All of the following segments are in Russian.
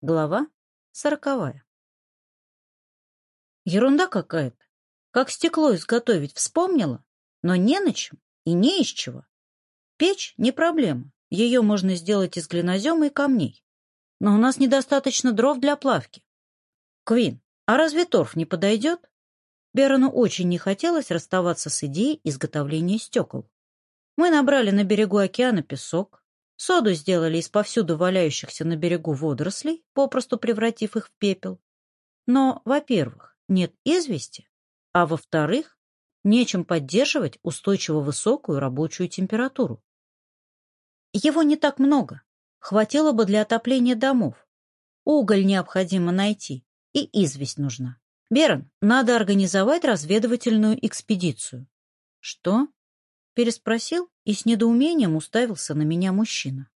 Глава сороковая. Ерунда какая-то. Как стекло изготовить вспомнила, но не на чем и не из чего. Печь не проблема, ее можно сделать из глинозема и камней. Но у нас недостаточно дров для плавки. Квин, а разве торф не подойдет? Берону очень не хотелось расставаться с идеей изготовления стекол. Мы набрали на берегу океана песок, Соду сделали из повсюду валяющихся на берегу водорослей, попросту превратив их в пепел. Но, во-первых, нет извести, а во-вторых, нечем поддерживать устойчиво высокую рабочую температуру. Его не так много. Хватило бы для отопления домов. Уголь необходимо найти, и известь нужна. Берн, надо организовать разведывательную экспедицию. Что? Переспросил и с недоумением уставился на меня мужчина.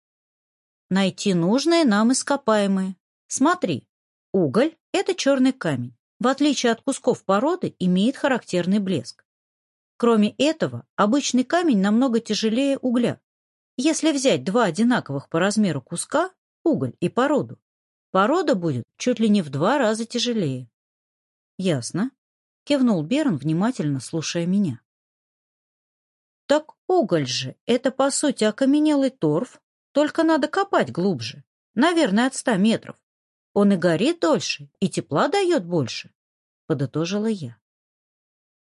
Найти нужное нам ископаемое Смотри, уголь — это черный камень. В отличие от кусков породы, имеет характерный блеск. Кроме этого, обычный камень намного тяжелее угля. Если взять два одинаковых по размеру куска, уголь и породу, порода будет чуть ли не в два раза тяжелее. Ясно. Кивнул Берн, внимательно слушая меня. Так уголь же — это, по сути, окаменелый торф, только надо копать глубже, наверное, от ста метров. Он и горит дольше, и тепла дает больше, — подытожила я.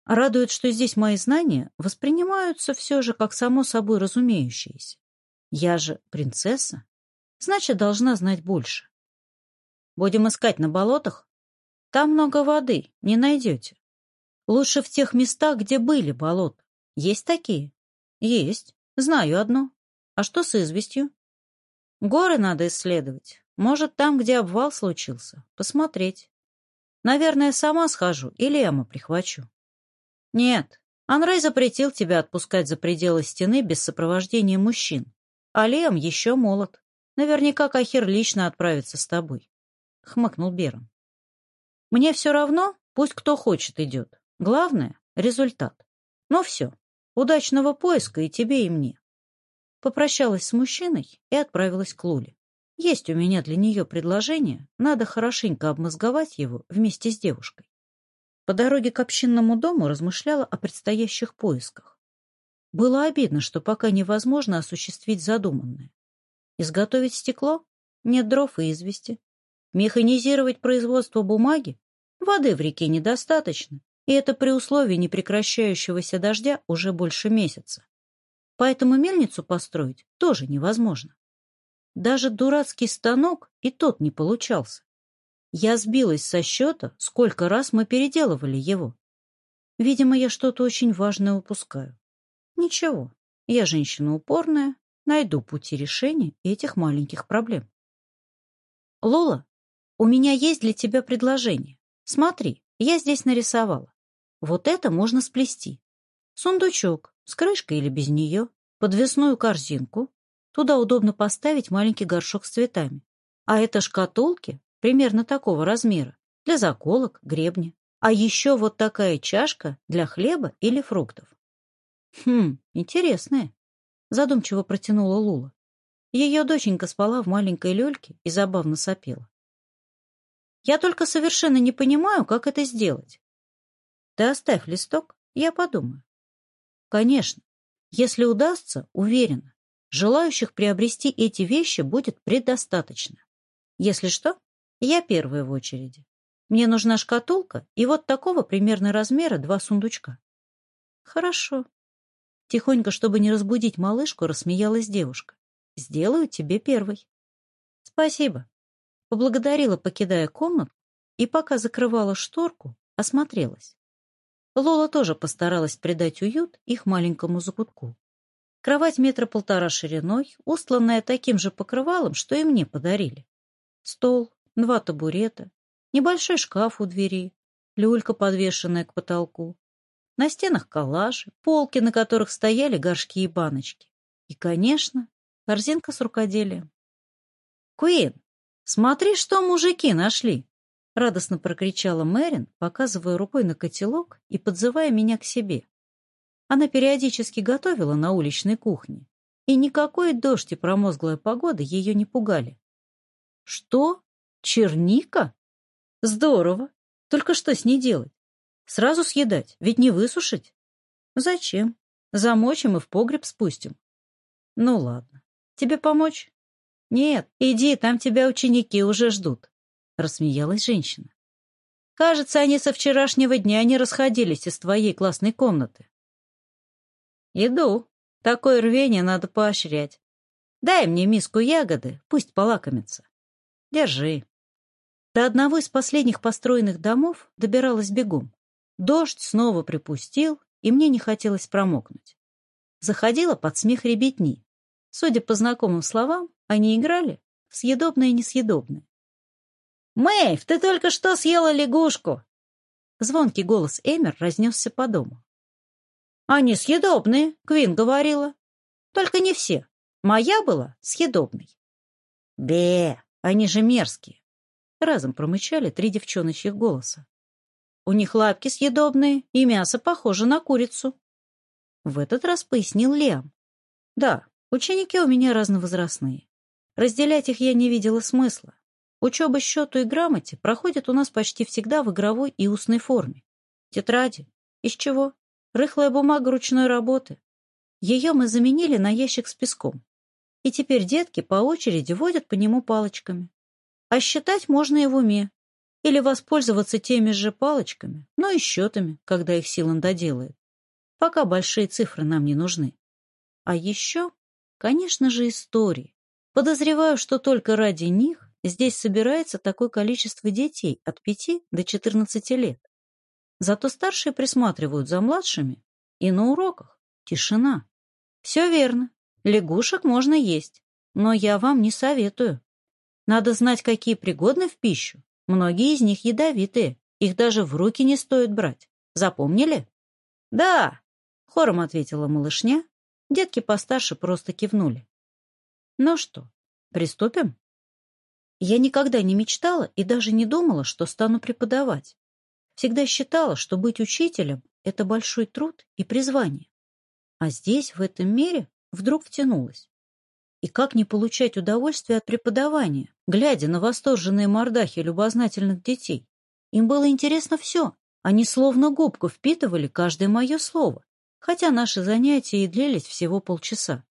Радует, что здесь мои знания воспринимаются все же как само собой разумеющиеся. Я же принцесса, значит, должна знать больше. Будем искать на болотах? Там много воды, не найдете. Лучше в тех местах, где были болота. Есть такие? «Есть. Знаю одну. А что с известью?» «Горы надо исследовать. Может, там, где обвал случился. Посмотреть. Наверное, сама схожу или Эмма прихвачу». «Нет. Анрей запретил тебя отпускать за пределы стены без сопровождения мужчин. А Лем еще молод. Наверняка Кахир лично отправится с тобой», — хмыкнул Берон. «Мне все равно, пусть кто хочет идет. Главное — результат. Ну Но все, Удачного поиска и тебе, и мне. Попрощалась с мужчиной и отправилась к Луле. Есть у меня для нее предложение, надо хорошенько обмозговать его вместе с девушкой. По дороге к общинному дому размышляла о предстоящих поисках. Было обидно, что пока невозможно осуществить задуманное. Изготовить стекло? Нет дров и извести. Механизировать производство бумаги? Воды в реке недостаточно. И это при условии непрекращающегося дождя уже больше месяца. Поэтому мельницу построить тоже невозможно. Даже дурацкий станок и тот не получался. Я сбилась со счета, сколько раз мы переделывали его. Видимо, я что-то очень важное упускаю. Ничего, я женщина упорная, найду пути решения этих маленьких проблем. Лола, у меня есть для тебя предложение. Смотри, я здесь нарисовала. Вот это можно сплести. Сундучок с крышкой или без нее, подвесную корзинку. Туда удобно поставить маленький горшок с цветами. А это шкатулки примерно такого размера для заколок, гребня. А еще вот такая чашка для хлеба или фруктов. Хм, интересная, задумчиво протянула Лула. Ее доченька спала в маленькой люльке и забавно сопела. Я только совершенно не понимаю, как это сделать. Ты оставь листок, я подумаю. Конечно, если удастся, уверена, желающих приобрести эти вещи будет предостаточно. Если что, я первая в очереди. Мне нужна шкатулка и вот такого примерно размера два сундучка. Хорошо. Тихонько, чтобы не разбудить малышку, рассмеялась девушка. Сделаю тебе первый. Спасибо. Поблагодарила, покидая комнату, и пока закрывала шторку, осмотрелась. Лола тоже постаралась придать уют их маленькому закутку. Кровать метра полтора шириной, устланная таким же покрывалом, что и мне подарили. Стол, два табурета, небольшой шкаф у двери, люлька, подвешенная к потолку. На стенах коллажи, полки, на которых стояли горшки и баночки. И, конечно, корзинка с рукоделием. «Куин, смотри, что мужики нашли!» Радостно прокричала Мэрин, показывая рукой на котелок и подзывая меня к себе. Она периодически готовила на уличной кухне, и никакой дождь и промозглая погода ее не пугали. «Что? Черника? Здорово! Только что с ней делать? Сразу съедать, ведь не высушить? Зачем? Замочим и в погреб спустим. Ну ладно. Тебе помочь? Нет, иди, там тебя ученики уже ждут рассмеялась женщина. Кажется, они со вчерашнего дня не расходились из твоей классной комнаты. Иду. Такое рвение надо поощрять. Дай мне миску ягоды, пусть полакомится. Держи. До одного из последних построенных домов добиралась бегом. Дождь снова припустил, и мне не хотелось промокнуть. Заходила под смех ребятни. Судя по знакомым словам, они играли в съедобное и несъедобное. «Мэйв, ты только что съела лягушку!» Звонкий голос Эмер разнесся по дому. «Они съедобные», — Квин говорила. «Только не все. Моя была съедобной». «Бе, они же мерзкие!» Разом промычали три девчоночьих голоса. «У них лапки съедобные, и мясо похоже на курицу». В этот раз пояснил Лем. «Да, ученики у меня разновозрастные. Разделять их я не видела смысла. Учеба счету и грамоте проходит у нас почти всегда в игровой и устной форме. Тетради. Из чего? Рыхлая бумага ручной работы. Ее мы заменили на ящик с песком. И теперь детки по очереди водят по нему палочками. А считать можно и в уме. Или воспользоваться теми же палочками, но и счетами, когда их Силан доделает. Пока большие цифры нам не нужны. А еще, конечно же, истории. Подозреваю, что только ради них Здесь собирается такое количество детей от 5 до 14 лет. Зато старшие присматривают за младшими, и на уроках тишина. Все верно, лягушек можно есть, но я вам не советую. Надо знать, какие пригодны в пищу. Многие из них ядовитые, их даже в руки не стоит брать. Запомнили? Да, хором ответила малышня. Детки постарше просто кивнули. Ну что, приступим? Я никогда не мечтала и даже не думала, что стану преподавать. Всегда считала, что быть учителем — это большой труд и призвание. А здесь, в этом мире, вдруг втянулась. И как не получать удовольствие от преподавания, глядя на восторженные мордахи любознательных детей? Им было интересно все. Они словно губку впитывали каждое мое слово, хотя наши занятия и длились всего полчаса.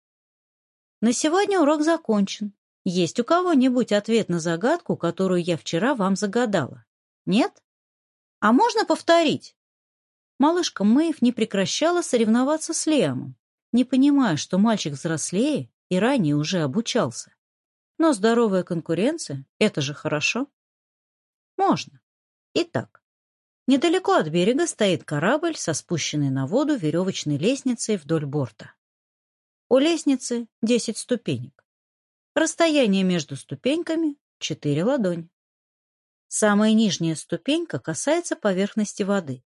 На сегодня урок закончен. Есть у кого-нибудь ответ на загадку, которую я вчера вам загадала? Нет? А можно повторить? Малышка Мэйв не прекращала соревноваться с Лиамом, не понимая, что мальчик взрослее и ранее уже обучался. Но здоровая конкуренция — это же хорошо. Можно. Итак, недалеко от берега стоит корабль со спущенной на воду веревочной лестницей вдоль борта. У лестницы 10 ступенек. Расстояние между ступеньками — четыре ладони. Самая нижняя ступенька касается поверхности воды.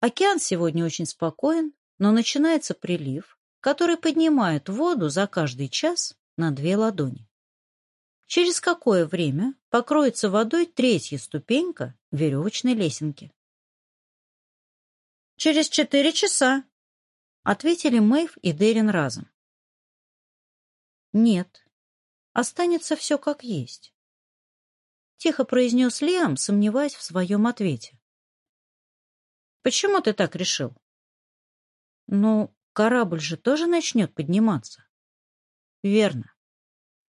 Океан сегодня очень спокоен, но начинается прилив, который поднимает воду за каждый час на две ладони. Через какое время покроется водой третья ступенька веревочной лесенки? «Через четыре часа», — ответили Мэйв и Дерин разом. «Нет, Останется все как есть. Тихо произнес Лиам, сомневаясь в своем ответе. «Почему ты так решил?» «Ну, корабль же тоже начнет подниматься». «Верно.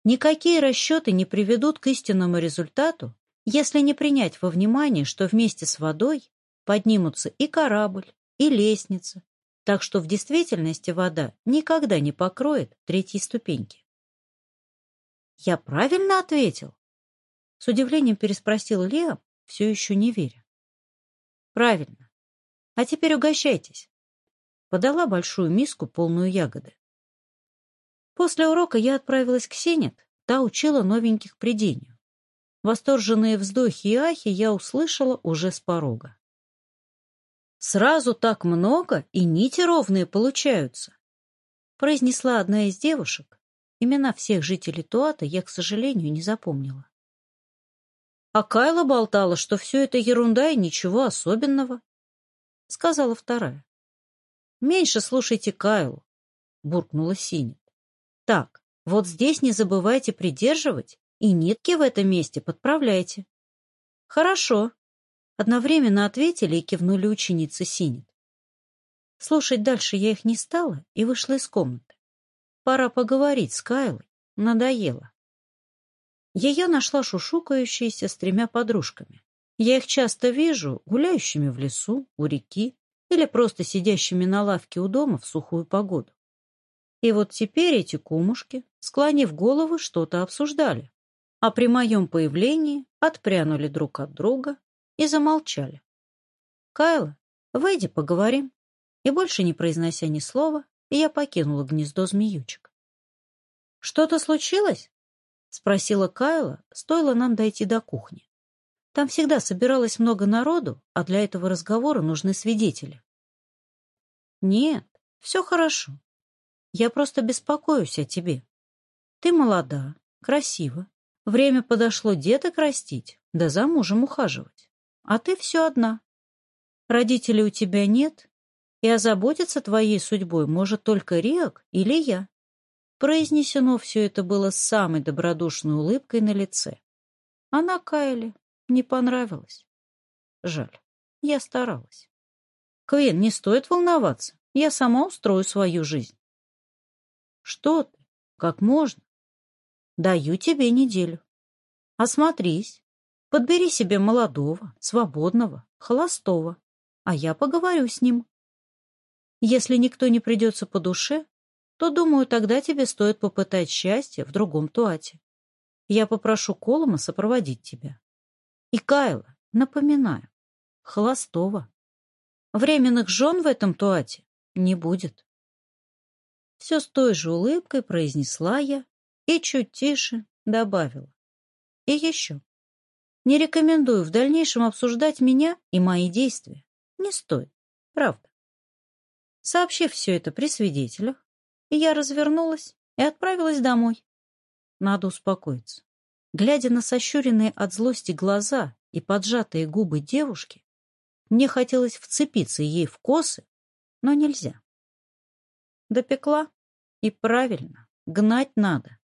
Никакие расчеты не приведут к истинному результату, если не принять во внимание, что вместе с водой поднимутся и корабль, и лестница, так что в действительности вода никогда не покроет третьей ступеньки. Я правильно ответил? С удивлением переспросил Лео, все еще не веря. Правильно. А теперь угощайтесь. Подала большую миску, полную ягоды. После урока я отправилась к Сенет, та учила новеньких придению. Восторженные вздохи и ахи я услышала уже с порога. «Сразу так много, и нити ровные получаются», — произнесла одна из девушек, Имена всех жителей Туата я, к сожалению, не запомнила. А Кайла болтала, что все это ерунда и ничего особенного, — сказала вторая. — Меньше слушайте Кайлу, — буркнула Синет. — Так, вот здесь не забывайте придерживать и нитки в этом месте подправляйте. — Хорошо, — одновременно ответили и кивнули ученицы Синет. Слушать дальше я их не стала и вышла из комнаты. Пора поговорить с Кайлой. Надоело. Ее нашла шушукающейся с тремя подружками. Я их часто вижу гуляющими в лесу, у реки или просто сидящими на лавке у дома в сухую погоду. И вот теперь эти кумушки, склонив головы, что-то обсуждали, а при моем появлении отпрянули друг от друга и замолчали. Кайла, выйди, поговорим. И больше не произнося ни слова, и я покинула гнездо змеючек. «Что-то случилось?» — спросила Кайла, стоило нам дойти до кухни. Там всегда собиралось много народу, а для этого разговора нужны свидетели. «Нет, все хорошо. Я просто беспокоюсь о тебе. Ты молода, красива. Время подошло деток растить, да за мужем ухаживать. А ты все одна. Родителей у тебя нет, и озаботиться твоей судьбой может только Риак или я». Произнесено все это было с самой добродушной улыбкой на лице. Она Кайли не понравилась. Жаль, я старалась. Квин, не стоит волноваться, я сама устрою свою жизнь. Что ты? Как можно? Даю тебе неделю. Осмотрись, подбери себе молодого, свободного, холостого, а я поговорю с ним. Если никто не придется по душе, то, думаю, тогда тебе стоит попытать счастье в другом туате. Я попрошу Колома сопроводить тебя. И Кайла, напоминаю, холостого. Временных жен в этом туате не будет. Все с той же улыбкой произнесла я и чуть тише добавила. И еще. Не рекомендую в дальнейшем обсуждать меня и мои действия. Не стоит, правда. Сообщив все это при свидетелях, я развернулась и отправилась домой. Надо успокоиться. Глядя на сощуренные от злости глаза и поджатые губы девушки, мне хотелось вцепиться ей в косы, но нельзя. Допекла. И правильно, гнать надо.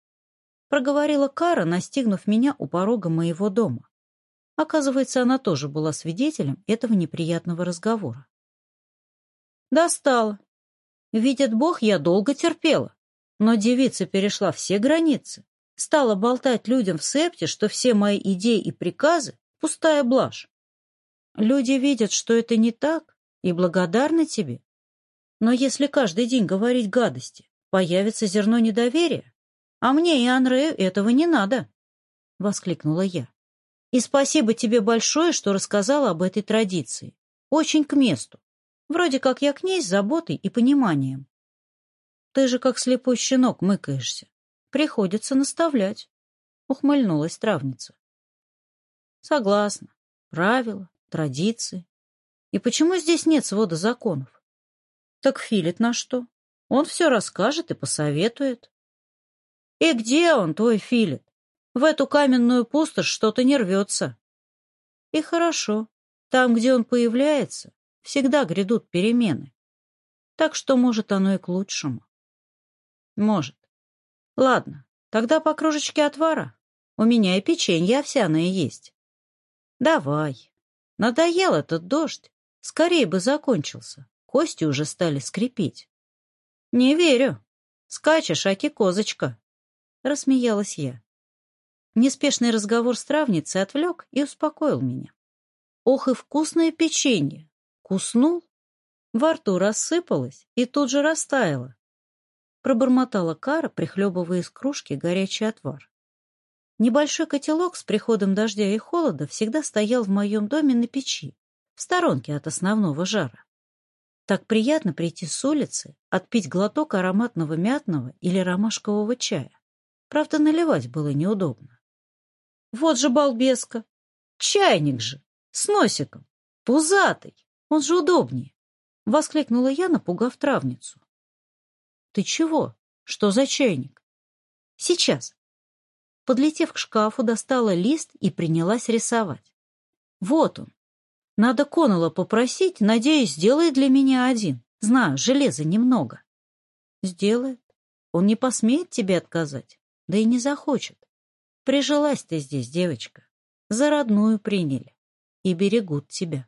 Проговорила Кара, настигнув меня у порога моего дома. Оказывается, она тоже была свидетелем этого неприятного разговора. Достала. Видит Бог, я долго терпела. Но девица перешла все границы. Стала болтать людям в септе, что все мои идеи и приказы — пустая блажь. Люди видят, что это не так, и благодарны тебе. Но если каждый день говорить гадости, появится зерно недоверия. А мне и Анрею этого не надо, — воскликнула я. И спасибо тебе большое, что рассказала об этой традиции. Очень к месту. Вроде как я к ней с заботой и пониманием. Ты же как слепой щенок мыкаешься. Приходится наставлять, — ухмыльнулась травница. Согласна. Правила, традиции. И почему здесь нет свода законов? Так Филит на что? Он все расскажет и посоветует. И где он, твой Филит? В эту каменную пустошь что-то не рвется. И хорошо. Там, где он появляется, Всегда грядут перемены. Так что, может, оно и к лучшему. Может. Ладно, тогда по кружечке отвара. У меня и печенье овсяное есть. Давай. Надоел этот дождь. Скорее бы закончился. Кости уже стали скрипеть. Не верю. Скачешь, аки козочка. Рассмеялась я. Неспешный разговор с травницей отвлек и успокоил меня. Ох и вкусное печенье! Куснул? Во рту рассыпалось и тут же растаяло. Пробормотала кара, прихлебывая из кружки горячий отвар. Небольшой котелок с приходом дождя и холода всегда стоял в моем доме на печи, в сторонке от основного жара. Так приятно прийти с улицы, отпить глоток ароматного мятного или ромашкового чая. Правда, наливать было неудобно. Вот же балбеска! Чайник же! С носиком! Пузатый! Он же удобнее!» — воскликнула я, напугав травницу. «Ты чего? Что за чайник?» «Сейчас!» Подлетев к шкафу, достала лист и принялась рисовать. «Вот он! Надо Коннелла попросить, надеюсь, сделает для меня один. Знаю, железа немного». «Сделает. Он не посмеет тебе отказать, да и не захочет. Прижилась ты здесь, девочка. За родную приняли и берегут тебя».